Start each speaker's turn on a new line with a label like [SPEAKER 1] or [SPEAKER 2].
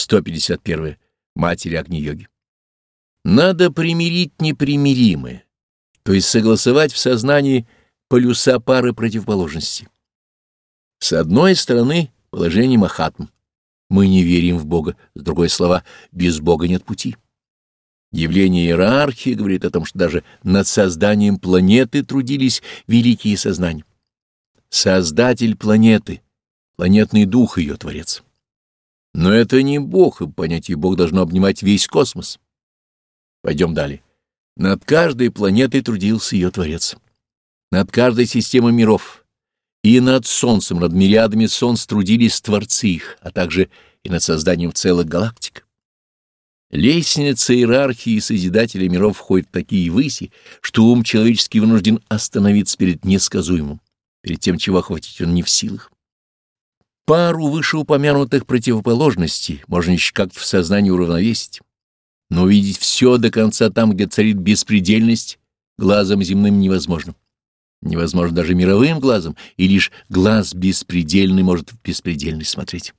[SPEAKER 1] 151. Матери Агни-йоги. Надо примирить непримиримое, то есть согласовать в сознании полюса пары противоположностей. С одной стороны, положение Махатм. Мы не верим в Бога, с другой слова, без Бога нет пути. Явление иерархии говорит о том, что даже над созданием планеты трудились великие сознания. Создатель планеты, планетный дух ее творец. Но это не Бог, и понятие Бог должно обнимать весь космос. Пойдем далее. Над каждой планетой трудился ее творец. Над каждой системой миров. И над Солнцем, над мириадами Солнц трудились творцы их, а также и над созданием целых галактик. Лестница иерархии Созидателя миров входит в такие выси, что ум человеческий вынужден остановиться перед несказуемым, перед тем, чего охватить он не в силах. Пару вышеупомянутых противоположностей можно еще как-то в сознании уравновесить, но увидеть все до конца там, где царит беспредельность, глазом земным невозможно. Невозможно даже мировым глазом, и лишь глаз беспредельный может в беспредельность смотреть.